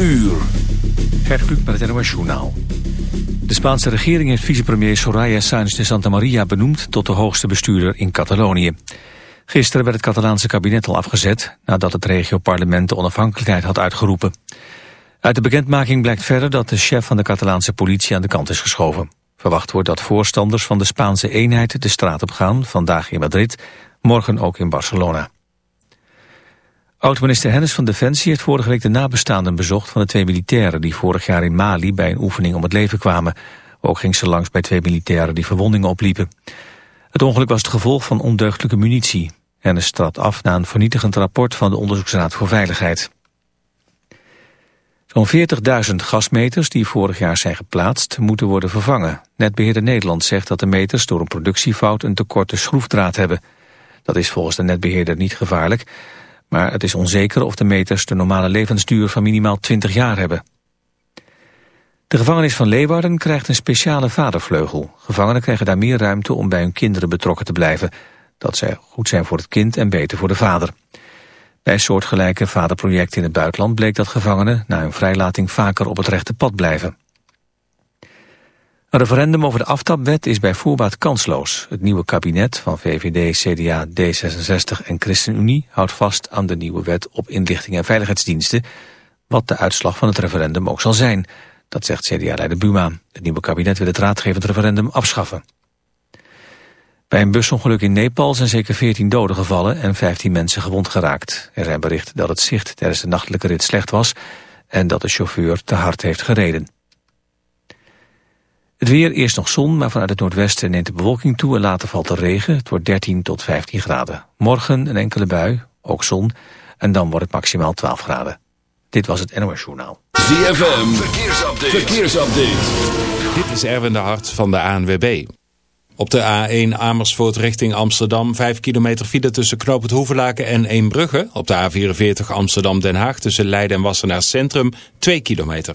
uur. Gert met het NOS Journaal. De Spaanse regering heeft vicepremier Soraya Sáenz de Santa Maria benoemd... tot de hoogste bestuurder in Catalonië. Gisteren werd het Catalaanse kabinet al afgezet... nadat het regioparlement de onafhankelijkheid had uitgeroepen. Uit de bekendmaking blijkt verder dat de chef van de Catalaanse politie aan de kant is geschoven. Verwacht wordt dat voorstanders van de Spaanse eenheid de straat op gaan... vandaag in Madrid, morgen ook in Barcelona. Oud-minister Hennis van Defensie heeft vorige week de nabestaanden bezocht van de twee militairen die vorig jaar in Mali bij een oefening om het leven kwamen. Ook ging ze langs bij twee militairen die verwondingen opliepen. Het ongeluk was het gevolg van ondeugdelijke munitie. Hennis trad af na een vernietigend rapport van de Onderzoeksraad voor Veiligheid. Zo'n 40.000 gasmeters die vorig jaar zijn geplaatst moeten worden vervangen. Netbeheerder Nederland zegt dat de meters door een productiefout een tekorte schroefdraad hebben. Dat is volgens de netbeheerder niet gevaarlijk, maar het is onzeker of de meters de normale levensduur van minimaal 20 jaar hebben. De gevangenis van Leeuwarden krijgt een speciale vadervleugel. Gevangenen krijgen daar meer ruimte om bij hun kinderen betrokken te blijven. Dat zij goed zijn voor het kind en beter voor de vader. Bij soortgelijke vaderprojecten in het buitenland bleek dat gevangenen na hun vrijlating vaker op het rechte pad blijven. Een referendum over de aftapwet is bij voorbaat kansloos. Het nieuwe kabinet van VVD, CDA, D66 en ChristenUnie houdt vast aan de nieuwe wet op inlichting en veiligheidsdiensten, wat de uitslag van het referendum ook zal zijn. Dat zegt CDA-leider Buma. Het nieuwe kabinet wil het raadgevend referendum afschaffen. Bij een busongeluk in Nepal zijn zeker 14 doden gevallen en 15 mensen gewond geraakt. Er zijn berichten dat het zicht tijdens de nachtelijke rit slecht was en dat de chauffeur te hard heeft gereden. Het weer, eerst nog zon, maar vanuit het noordwesten neemt de bewolking toe en later valt er regen. Het wordt 13 tot 15 graden. Morgen een enkele bui, ook zon, en dan wordt het maximaal 12 graden. Dit was het NOS Journaal. ZFM, verkeersupdate. verkeersupdate. Dit is Erwin de Hart van de ANWB. Op de A1 Amersfoort richting Amsterdam 5 kilometer file tussen Knoop het Hoevelaken en Eembrugge. Op de A44 Amsterdam-Den Haag tussen Leiden en Wassenaar Centrum 2 kilometer.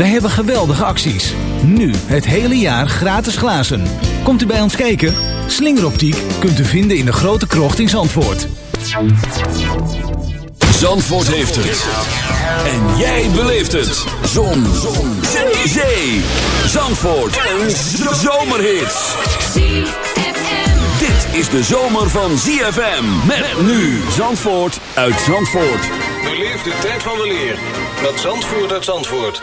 Wij hebben geweldige acties. Nu het hele jaar gratis glazen. Komt u bij ons kijken? Slingeroptiek kunt u vinden in de grote krocht in Zandvoort. Zandvoort heeft het. En jij beleeft het. Zon. Zon. Zee. Zee. Zandvoort. Een zomerhit. Dit is de zomer van ZFM. Met nu Zandvoort uit Zandvoort. Beleef de tijd van de leer met Zandvoort uit Zandvoort.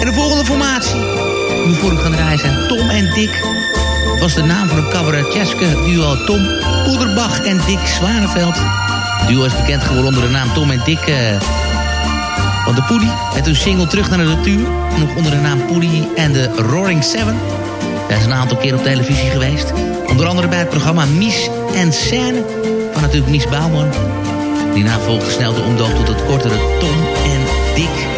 En de volgende formatie. Die voor u gaan draaien zijn Tom en Dick. Dat was de naam van een cabaretjeske duo Tom Poederbach en Dick Zwaneveld. Het duo is bekend geworden onder de naam Tom en Dick... eh, van de Poedie met hun single Terug naar de Natuur. Nog onder de naam Poedie en de Roaring Seven. Daar is een aantal keer op televisie geweest. Onder andere bij het programma Mies en Scène van natuurlijk Mies Bouwman. Die na volgde snel de omdoop tot het kortere Tom en Dick.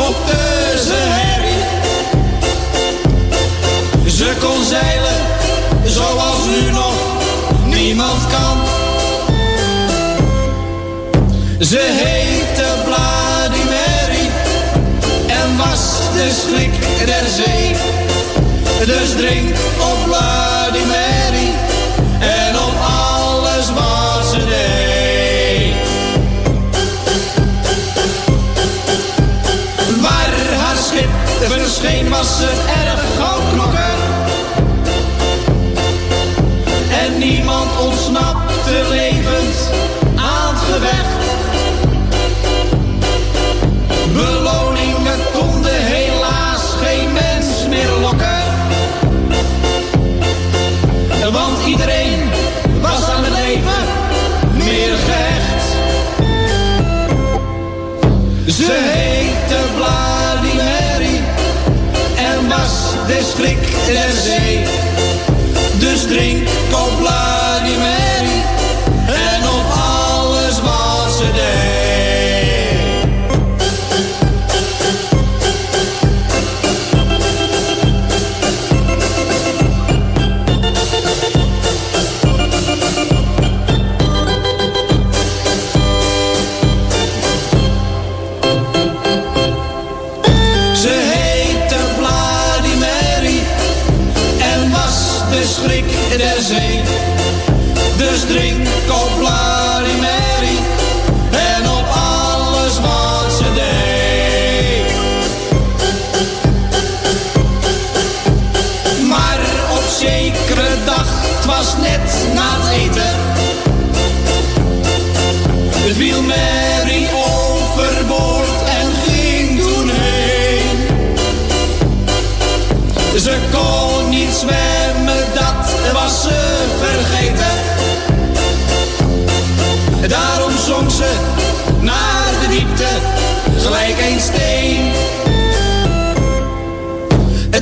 klopte ze herrie. Ze kon zeilen, zoals nu nog niemand kan. Ze heette Vladimir en was de schrik der zee. Dus drink op Vladimir. Geen was het erg gauw klokken. En niemand ontsnapte levend aan het gevecht. Beloningen konden helaas geen mens meer lokken. Want iedereen was aan het leven meer gehecht. Ze de schrik der zee. Dus drink op Vladimir.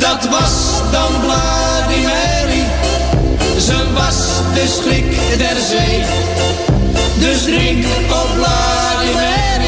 dat was dan Vladimir. ze was de schrik der zee. Dus drink op Vladimir.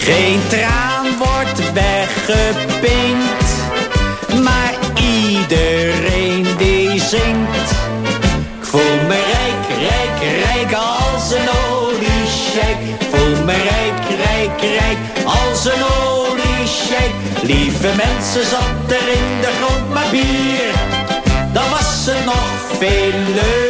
Geen traan wordt weggepinkt. Maar iedereen die zingt. Ik voel me rijk, rijk, rijk als een oliesjek. Voel me rijk, rijk, rijk als een oliesjek. Lieve mensen, zat er in de grond maar bier. Dan was het nog veel leuker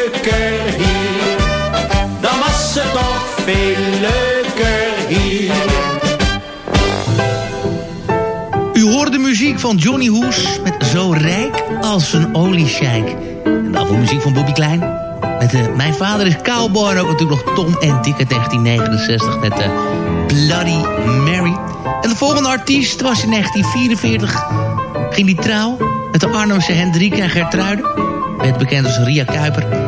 veel leuker hier. U hoorde de muziek van Johnny Hoes met Zo rijk als een oliesjijk. En daarvoor muziek van Bobby Klein. Met eh, Mijn vader is cowboy en ook natuurlijk nog Tom en Dick uit 1969 met eh, Bloody Mary. En de volgende artiest was in 1944. Ging die trouw met de Arnhemse Hendrike en Gertruide. Werd bekend als Ria Kuiper.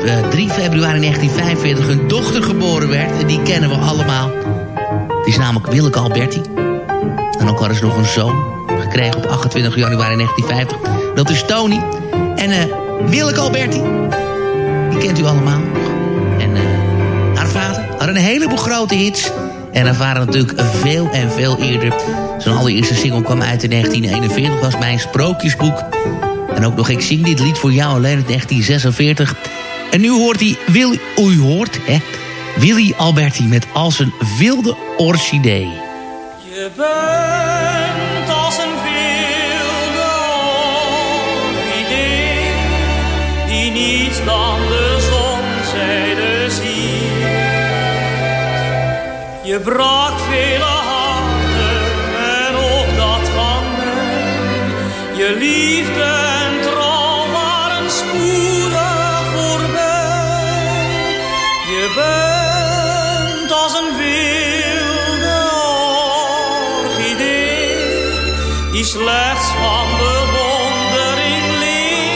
Waarna op eh, 3 februari 1945 hun dochter geboren werd. En die kennen we allemaal. Het is namelijk Willeke Alberti. En ook hadden ze nog een zoon gekregen op 28 januari 1950. Dat is Tony. En eh Willeke Alberti. Die kent u allemaal. En eh, haar vader had een heleboel grote hits. En haar vader natuurlijk veel en veel eerder. Zijn allereerste single kwam uit in 1941. was mijn sprookjesboek. En ook nog Ik zing dit lied voor jou alleen in 1946. En nu hoort hij... Wil, u hoort, hè? Willy Alberti met Als een wilde orchidee. Je bent als een wilde orchidee die niets dan de zonzijde ziet. Je brak vele harten en ook dat van mij. Je liefde Bent als een wilde orchidee die slechts van bewondering leeft.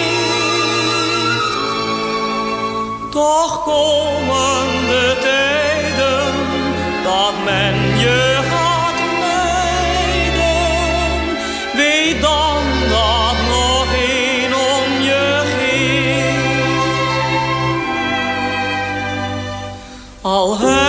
Toch komen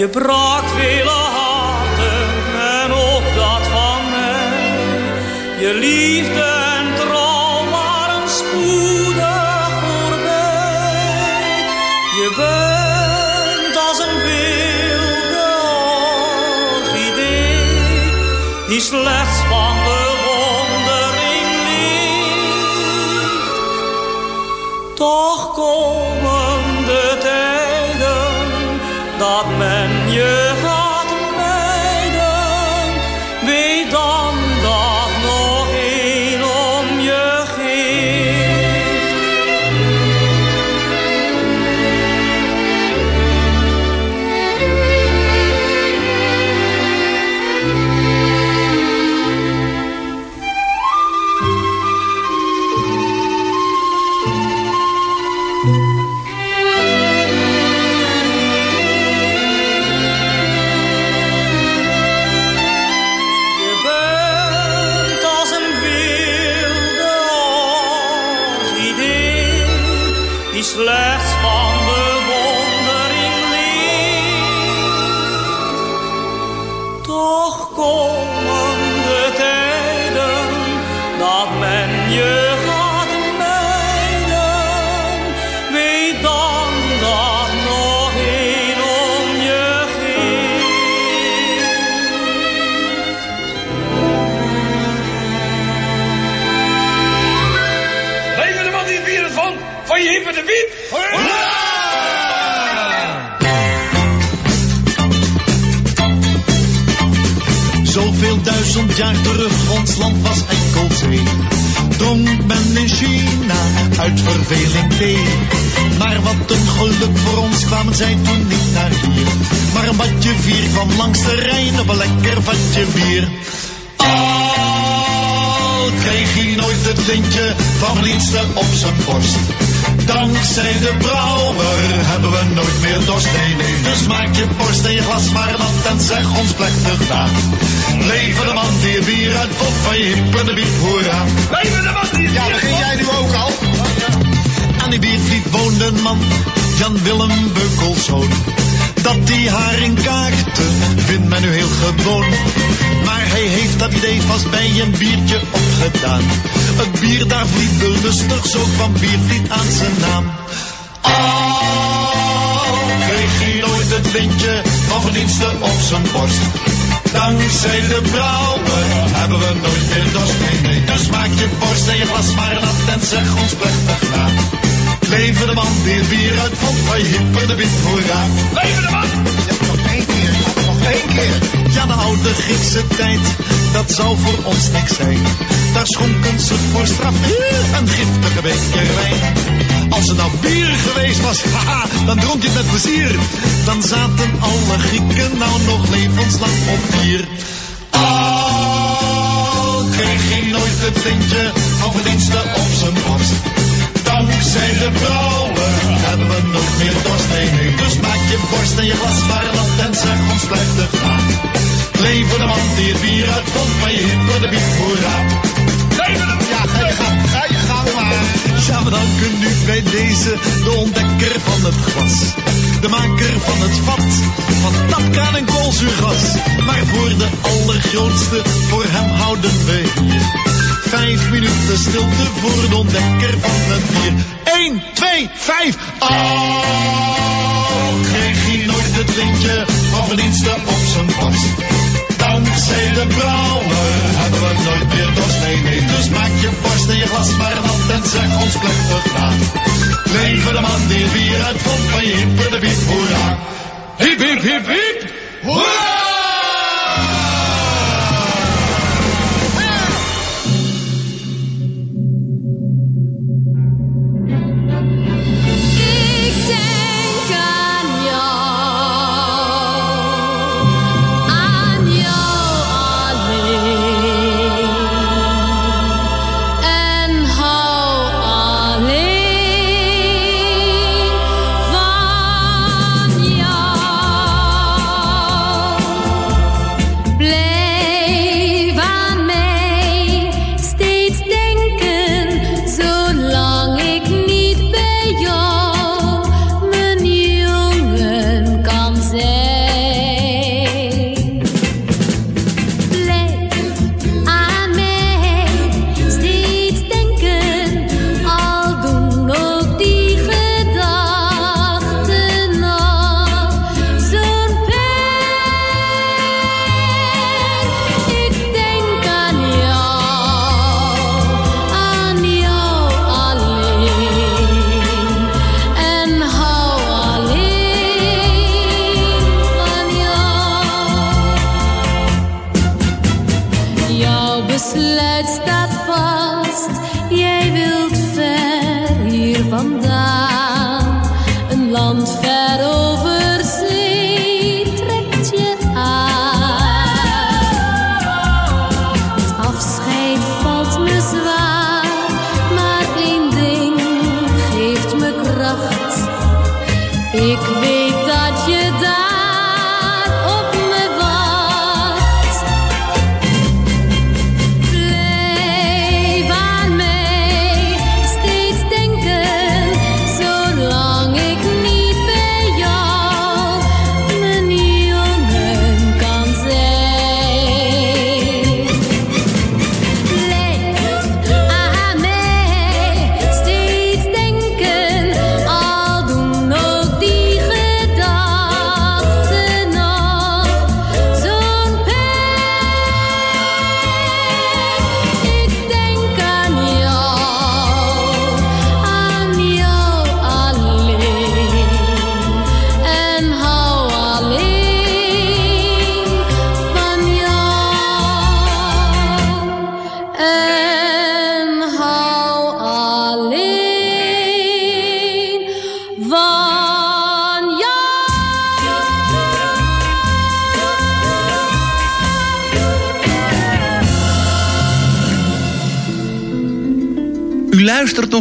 Je brak vele harten en ook dat van mij. Je liefde en trouw waren spoedig voorbij. Je bent als een wilde orchidee die slechts Dankzij de brouwer hebben we nooit meer dorst. Nee, nee, dus maak je borst en je glas maar nat en zeg ons plechtig na. Leven de man die het bier uitvond van je hip en de biep, hoera. Leven de man die het Ja, begin jij nu ook al? Aan die biervliet woonde een man, Jan Willem Beukelszoon. Dat die haringkaarten vindt men nu heel gewoon. Maar hij heeft dat idee vast bij een biertje opgedaan. Het bier daar vliet lustig, zo kwam biervliet aan zijn naam. Verdiensten op zijn borst. Dankzij de brouwer hebben we nooit meer dorst. Nee, nee, dus maak je borst en je glas maar nat en zeg ons plechtig na. Leven de man die het bier uitvond van je hip en de wit hoera. Leven de man! Ja, de oude Griekse tijd, dat zou voor ons niks zijn. Daar schonken ze voor straf een giftige beker wijn. Als het nou bier geweest was, haha, dan dronk je het met plezier. Dan zaten alle Grieken nou nog levenslang op bier. Al kreeg hij nooit het lintje van verdiensten op zijn borst. Dankzij de nooit dus maak je borst en je glas maar nat en zeg ons plechtig na. Leven de man die het bier uitvond van je hip de biep, hoera. Ja, ga je gang, ga je gang maar. Ja, we danken nu bij deze de ontdekker van het glas. De maker van het vat, van tapkraan en koolzuurgas. Maar voor de allergrootste, voor hem houden we hier. Vijf minuten stilte voor de ontdekker van het bier. 1, 2, 5. Oh, kreeg hij nooit het lintje van verdiensten op zijn borst. Dankzij de brouwer hebben we nooit meer dorst. Nee, nee, dus maak je borst en je glas maar nat en zeg ons plechtig na. Leven de man die bier uitvond van je hip de biep, hoera. Hip, hip, hip, hip! Hoera!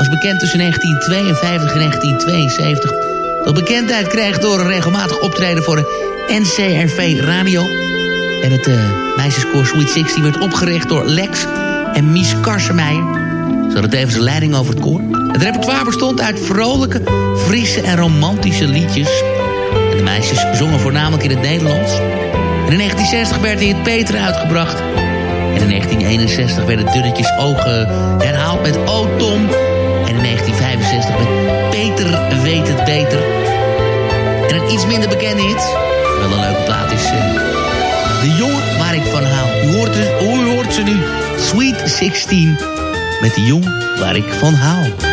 was bekend tussen 1952 en 1972. Dat bekendheid kreeg door een regelmatig optreden voor de NCRV Radio. En het uh, meisjeskoor Sweet 16 werd opgericht door Lex en Mies Karsemeijer. Ze hadden tevens de leiding over het koor. Het repertoire bestond uit vrolijke, frisse en romantische liedjes. En de meisjes zongen voornamelijk in het Nederlands. En in 1960 werd in het Peter uitgebracht. En in 1961 werden Dunnetjes Ogen herhaald met O Tom... En in 1965 met Peter weet het beter. En een iets minder bekende hit, wel een leuke plaat is... Uh, de jongen waar ik van hou. U hoort, hoort ze nu. Sweet 16 met de jongen waar ik van hou.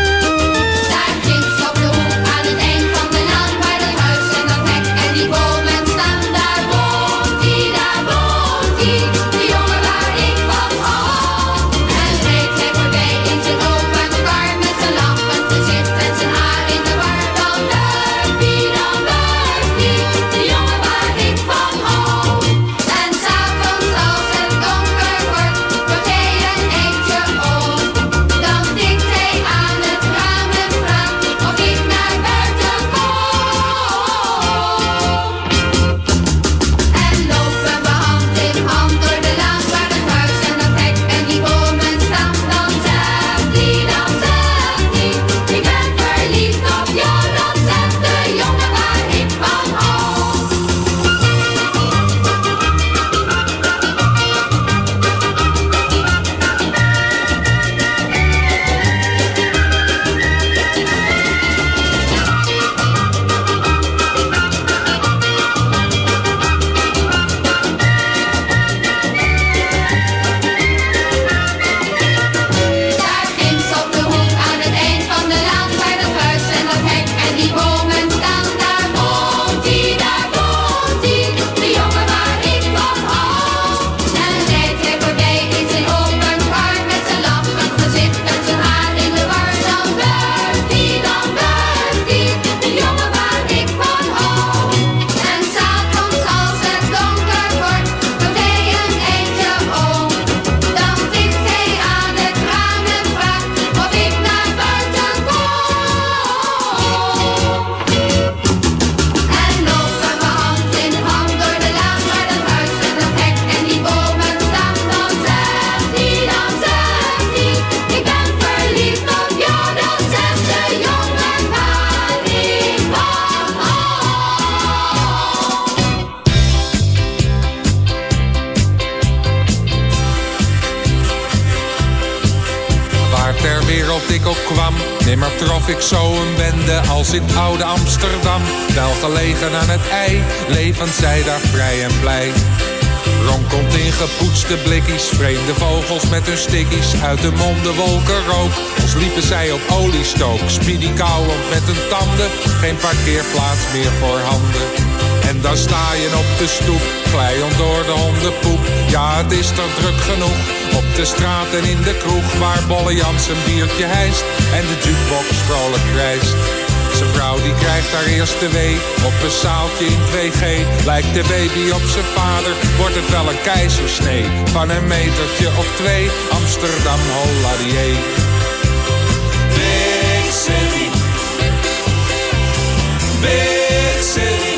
Nimmer trof ik zo een bende als in oude Amsterdam. Wel gelegen aan het ei, levend zij daar vrij en blij. Ronkelt in gepoetste blikkies, vreemde vogels met hun stickies. Uit de monden wolken rook, als liepen zij op oliestook. Speedy kauwend met hun tanden, geen parkeerplaats meer voor handen. En dan sta je op de stoep, glijend door de hondenpoep. Ja, het is toch druk genoeg, op de straat en in de kroeg. Waar Bolle Jans een biertje hijst en de jukebox vrolijk krijst. Zijn vrouw die krijgt haar eerste wee op een zaaltje in 2G. Lijkt de baby op zijn vader, wordt het wel een keizersnee. Van een metertje of twee, Amsterdam Holladier. Big city. Big city.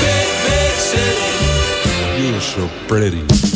Big, big city. You're so pretty.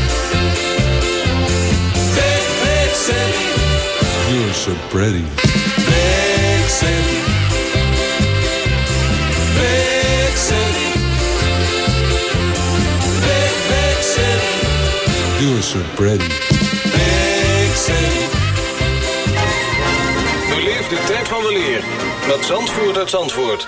City. You're so pretty. Big city. Big city. Big, big city. You're so pretty. Big city. Beleef de tijd van de leer met Zandvoort uit Zandvoort.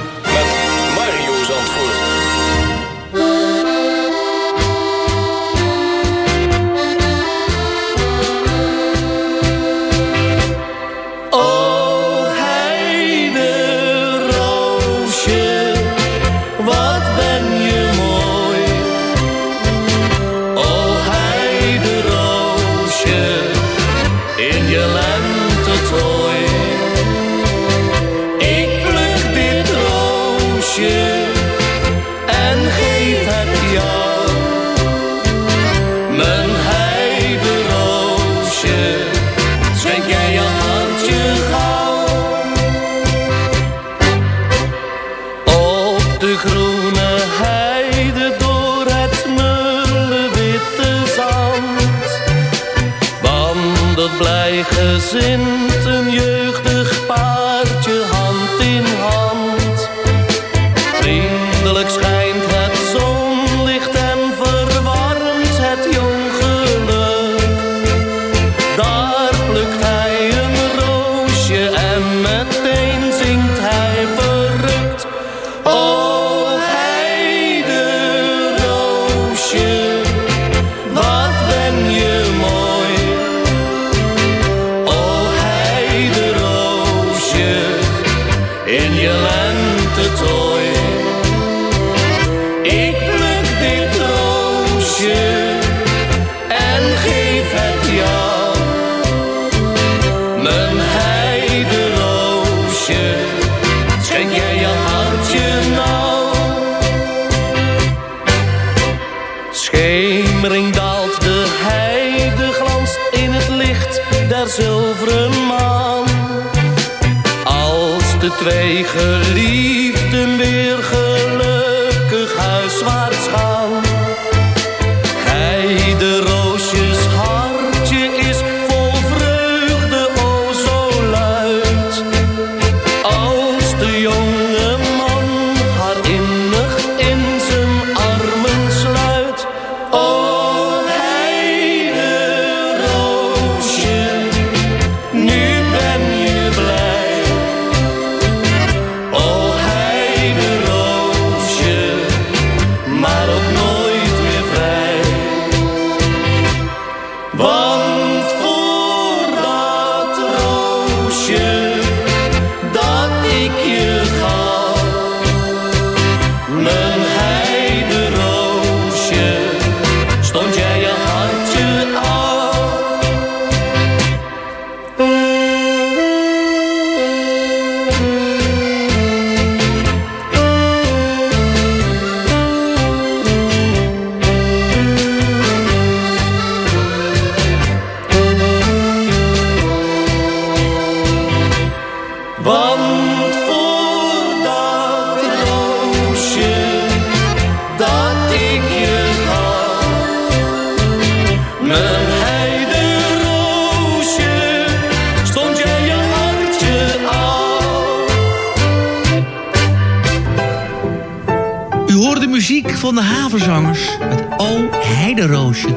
van de havenzangers met O Heideroosje.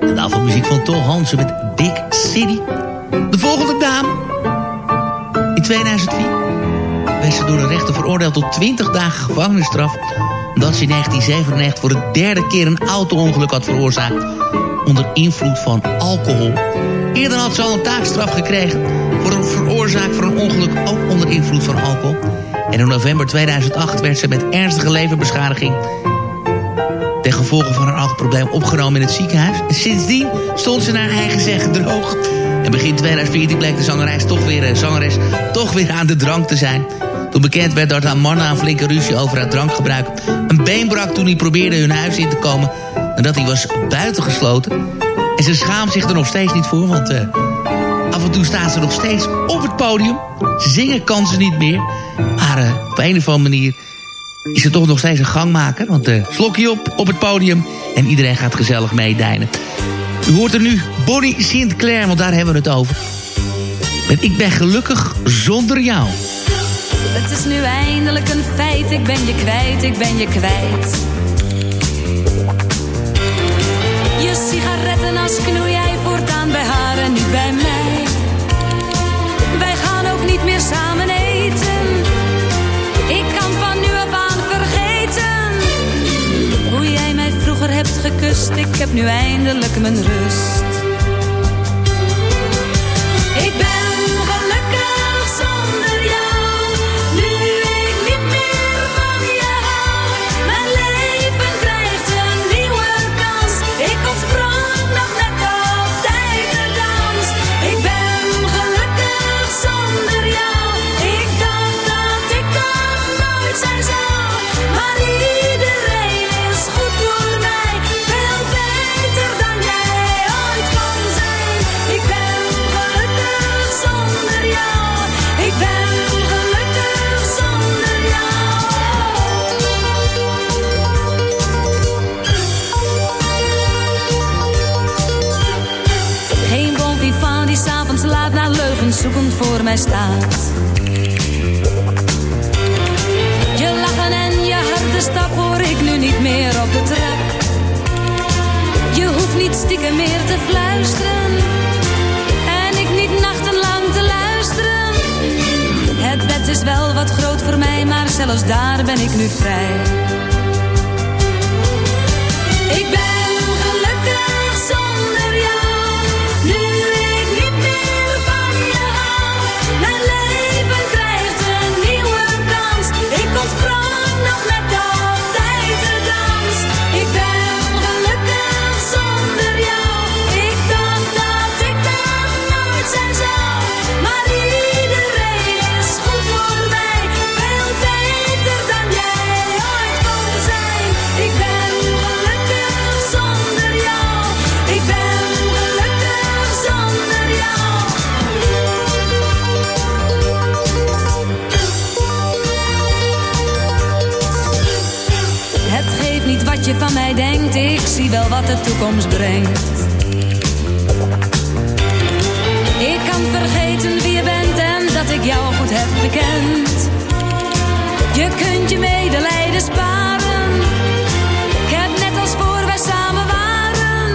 En daarvan muziek van Tol Hansen met Big City. De volgende dame. In 2004 werd ze door de rechter veroordeeld tot 20 dagen gevangenisstraf... omdat ze in 1997 voor de derde keer een auto-ongeluk had veroorzaakt... onder invloed van alcohol. Eerder had ze al een taakstraf gekregen... voor een veroorzaak van een ongeluk ook onder invloed van alcohol. En in november 2008 werd ze met ernstige leverbeschadiging... ten gevolge van haar alcoholprobleem opgenomen in het ziekenhuis. En sindsdien stond ze naar eigen zeggen droog... En begin 2014 bleek de zangeres toch weer, eh, zangeres toch weer aan de drank te zijn. Toen bekend werd dat haar man een flinke ruzie over haar drankgebruik... een been brak toen hij probeerde hun huis in te komen... en dat hij was buitengesloten. En ze schaamt zich er nog steeds niet voor, want... eh, af en toe staat ze nog steeds op het podium. Zingen kan ze niet meer. Maar eh, op een of andere manier is ze toch nog steeds een gangmaker. Want uh, slokje op op het podium en iedereen gaat gezellig meedijnen. U hoort er nu Bonnie Sinclair, want daar hebben we het over. Met Ik ben gelukkig zonder jou. Het is nu eindelijk een feit, ik ben je kwijt, ik ben je kwijt. Je sigarettenas knoei jij voortaan bij haar en niet bij mij. Wij gaan ook niet meer samen eten. Ik heb nu eindelijk mijn rust. Je lachen en je harde stap hoor ik nu niet meer op de trap. Je hoeft niet stiekem meer te fluisteren. En ik niet nachtenlang te luisteren. Het bed is wel wat groot voor mij, maar zelfs daar ben ik nu vrij. Ik ben gelukkig zonder jou. Let's go. de toekomst brengt. Ik kan vergeten wie je bent en dat ik jou goed heb bekend. Je kunt je medelijden sparen. Ik heb net als voor wij samen waren.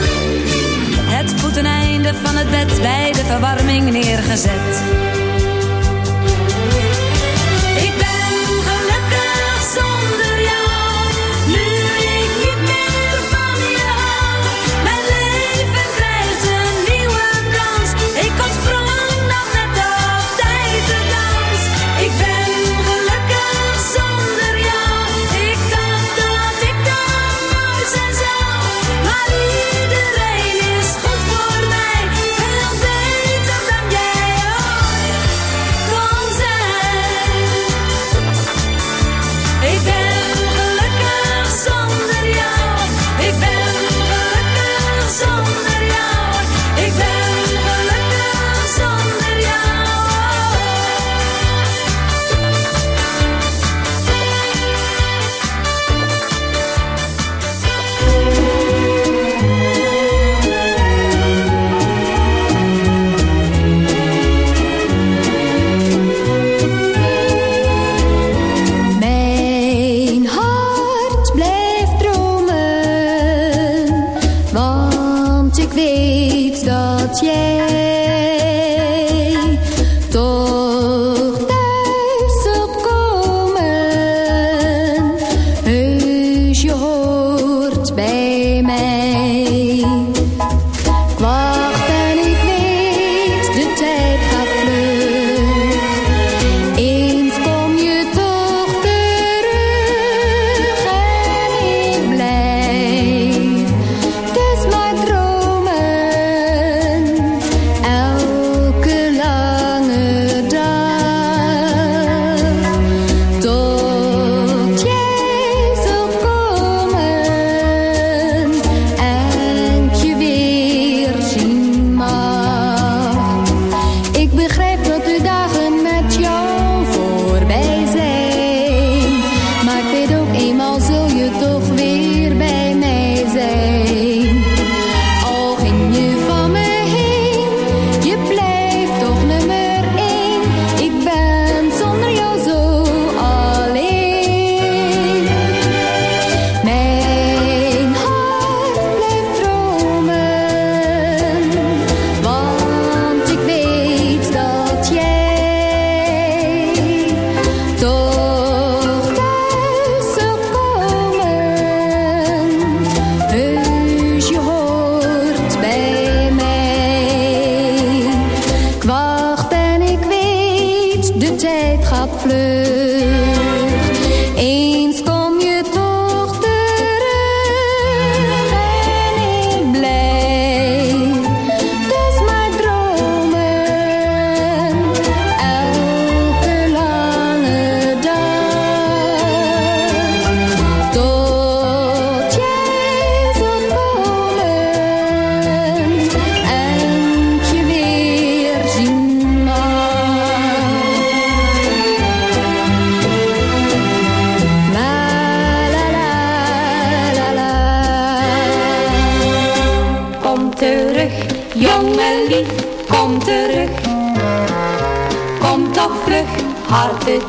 Het voeteneinde van het bed bij de verwarming neergezet.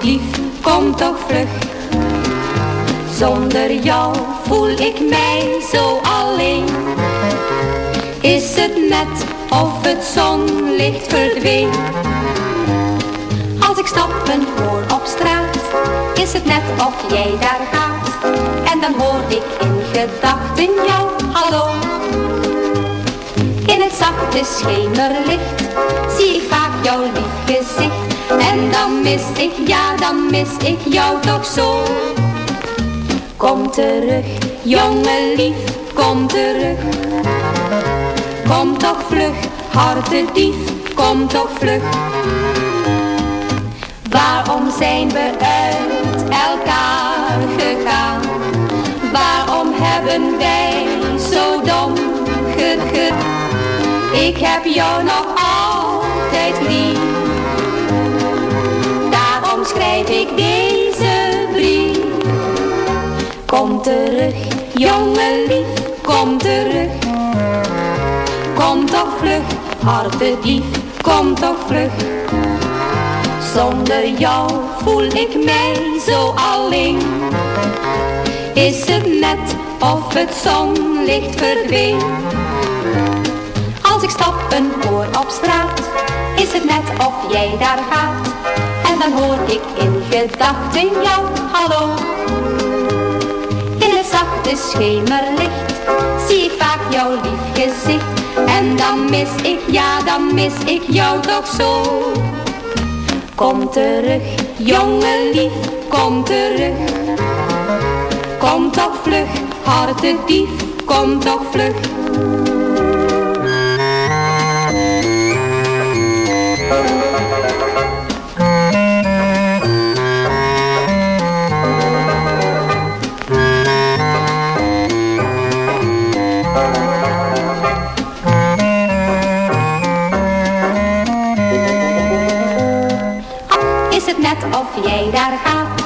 lief, kom toch vlug. Zonder jou voel ik mij zo alleen. Is het net of het zonlicht verdween? Als ik stappen hoor op straat, is het net of jij daar gaat. En dan hoor ik in gedachten jou, hallo. In het zachte schemerlicht zie ik vaak jouw lief gezicht en dan mis ik, ja dan mis ik jou toch zo. Kom terug, jongen lief, kom terug. Kom toch vlug, hartedief, kom toch vlug. Waarom zijn we uit elkaar gegaan? Waarom hebben wij zo dom ge Ik heb jou nog altijd lief. Schrijf ik deze brief. Kom terug, jongen lief, kom terug. Kom toch vlug, hartedief, kom toch vlug. Zonder jou voel ik mij zo alleen. Is het net of het zonlicht verdween? Als ik stappen hoor op straat, is het net of jij daar gaat. Dan hoor ik in gedachten jou, hallo. In het zachte schemerlicht zie ik vaak jouw lief gezicht. En dan mis ik, ja dan mis ik jou toch zo. Kom terug, jongen lief, kom terug. Kom toch vlug, hartedief, kom toch vlug. Jij daar gaat.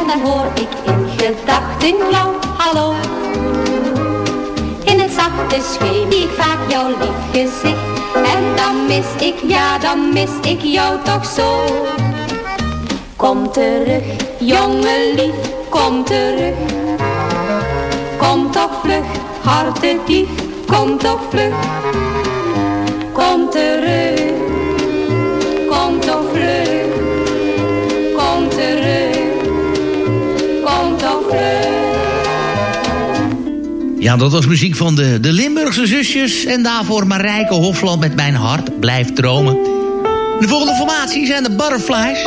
En dan hoor ik in gedachten jou, hallo. In het zachte scheem zie ik vaak jouw lief gezicht. En dan mis ik, ja dan mis ik jou toch zo. Kom terug, jongen lief, kom terug. Kom toch vlug, hartedief, kom toch vlug. Kom terug, kom toch Ja, dat was muziek van de, de Limburgse zusjes. En daarvoor Marijke Hofland met Mijn Hart Blijft Dromen. De volgende formatie zijn de Butterflies.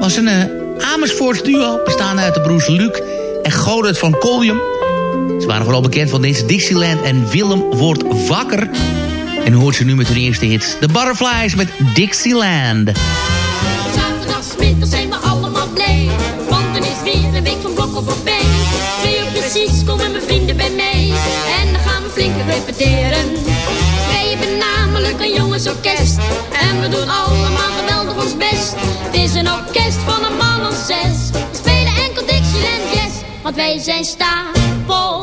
was een uh, Amersfoorts duo, bestaande uit de broers Luc en Godert van Collium. Ze waren vooral bekend van deze Dixieland en Willem wordt wakker. En hoort ze nu met hun eerste hits. De Butterflies met Dixieland. Week van blokken voorbij. Twee uur precies komen mijn vrienden bij mij. En dan gaan we flink repeteren. Wij hebben namelijk een jongensorkest. En we doen allemaal geweldig ons best. Het is een orkest van een man of zes. We spelen enkel Dixieland Jazz. Want wij zijn stapel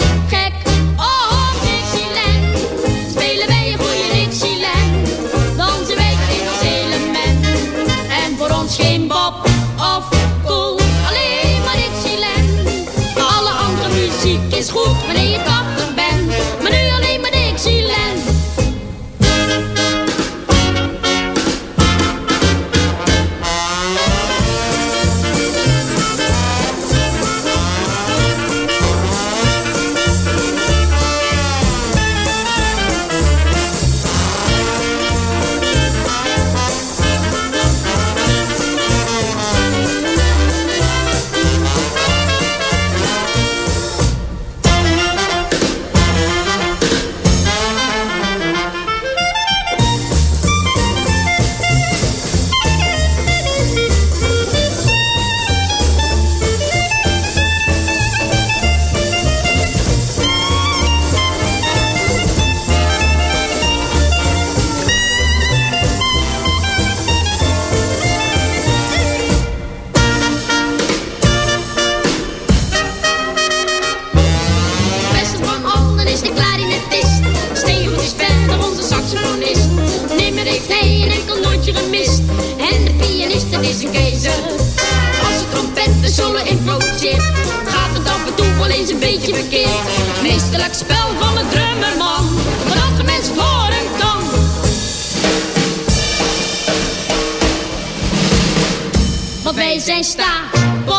stapel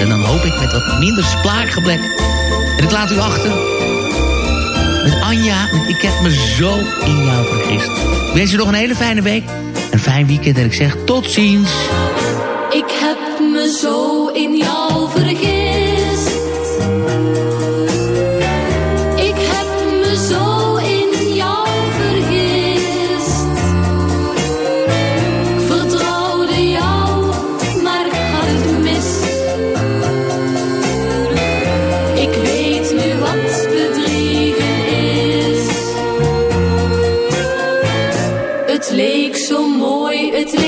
en dan hoop ik met wat minder splaargeblek. En ik laat u achter. Met Anja, ik heb me zo in jou vergist. Ik wens je nog een hele fijne week. Een fijn weekend en ik zeg tot ziens. Ik heb me zo in jou vergist. Het leek zo mooi, het leek